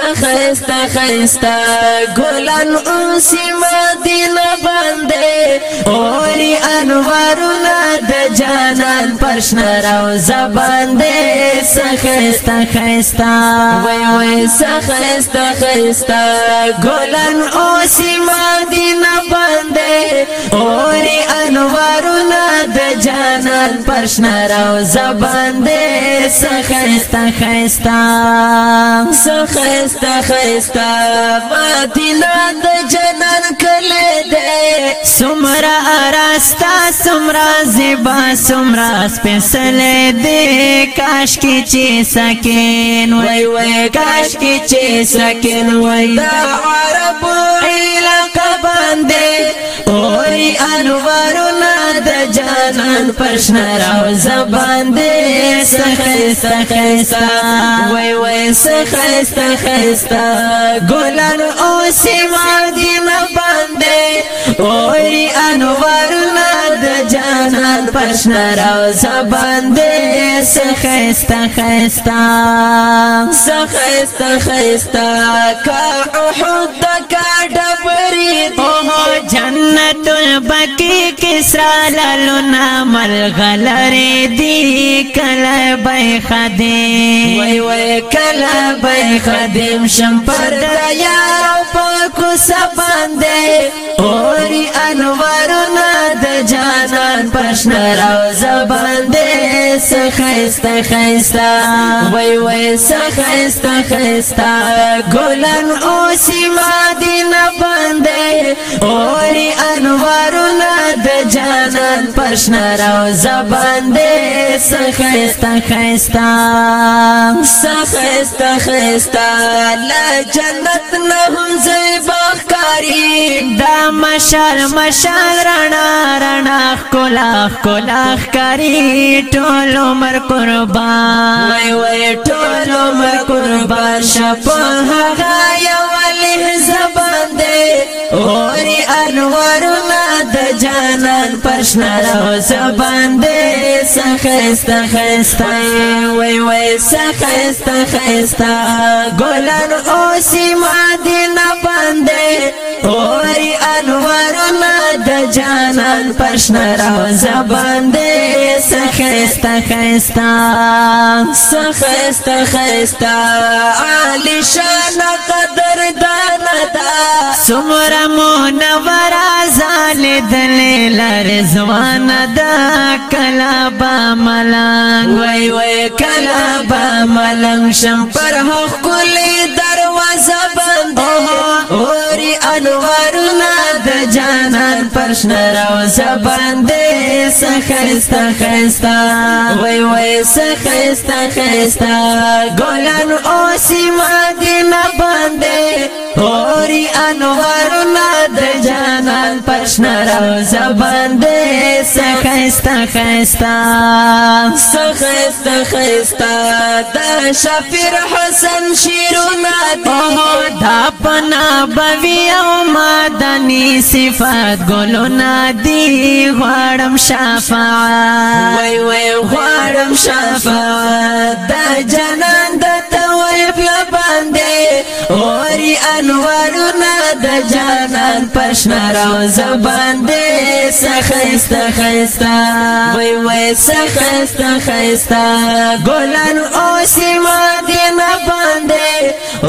خستا خستا ګلان اوسې مدینه باندې اوري انوارونه د جانان فرش نراو زبان دې سخستا خستا وای وای سخستا خستا ګلن او سیما دینه باندې اوري انوارونه د جانان فرش نراو زبان دې سخستا خستا سخستا خستا مدینه د جانان سمرا راستا سمرا زیبا سمرا سپیسل دی کاش کی چی سکین وی وی کاش کی چی سکین وی دا عرب علاقہ باندے اوری انوارنا دا جانان پرشن راو زبان دے سخیستا خیستا وی وی سخیستا خیستا گولن اوسی مادی نو ओए अनवर جانان پشنا راو زبان دے سخیستا خیستا سخیستا خیستا کا احد کا ڈبری اوہو جنت البکی کسرا لالونا ملغلر دی کل بی خدیم وی وی کل بی خدیم شمپر دیاو پاکو سبان دے اوری انوارنا جانان پرشن راو زبان دے سخیستا خیستا وی وی سخیستا خیستا گلن او سیما دینا بندے اوری انوارو ند جانان پرشن راو زبان دے سخیستا خیستا سخیستا خیستا لا جنت نهم زیباخ مشال مشال رڼا رڼا کولا کولا کاری ټول عمر قربان وای وای ټول عمر قربان شپه هغه یو لحظه باندې اوري د جانان پرشنا راو سباندې سخستا خستا وای وای سخستا خستا ګلن او سیما دین باندې اوري انور نه د جانان پرشنا راو زباندې سخستا خستا سخستا خستا علی شان قدر دان دا سمر مو نوراز زالی دلی لرزوان دا کلا با ملنگ وی وی کلا با ملنگ شم پر حق کلی دروازه بنده اوری انوارنا د جانا فرش نراو زباندې سخيستا خيستا وای وای سخيستا خيستا ګلن اوسي مدینه باندې اوري انوار ناد جانان فرش نراو زباندې سخيستا خيستا خستا خستا دا شفیر حسن شیرونا دی دا پنا بوی او مادنی صفات گلونا دی غوارم شفاعت وی وی غوارم شفاعت دا جنان دا تویب لبانده اوری انوار د جانان پښنا راو زبان دې سخيستا خيستا وای وای سخيستا خيستا ګلن او سیما دې نه باندې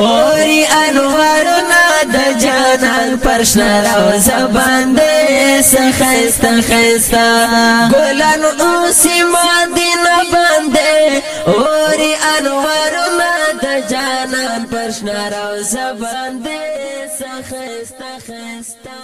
اوري انوار نه د جانان پښنا راو زبان دې سخيستا خيستا ګلن او سیما دې نه باندې اوري انوار نه ځان پرشنا راو زبان دې سخستا خستا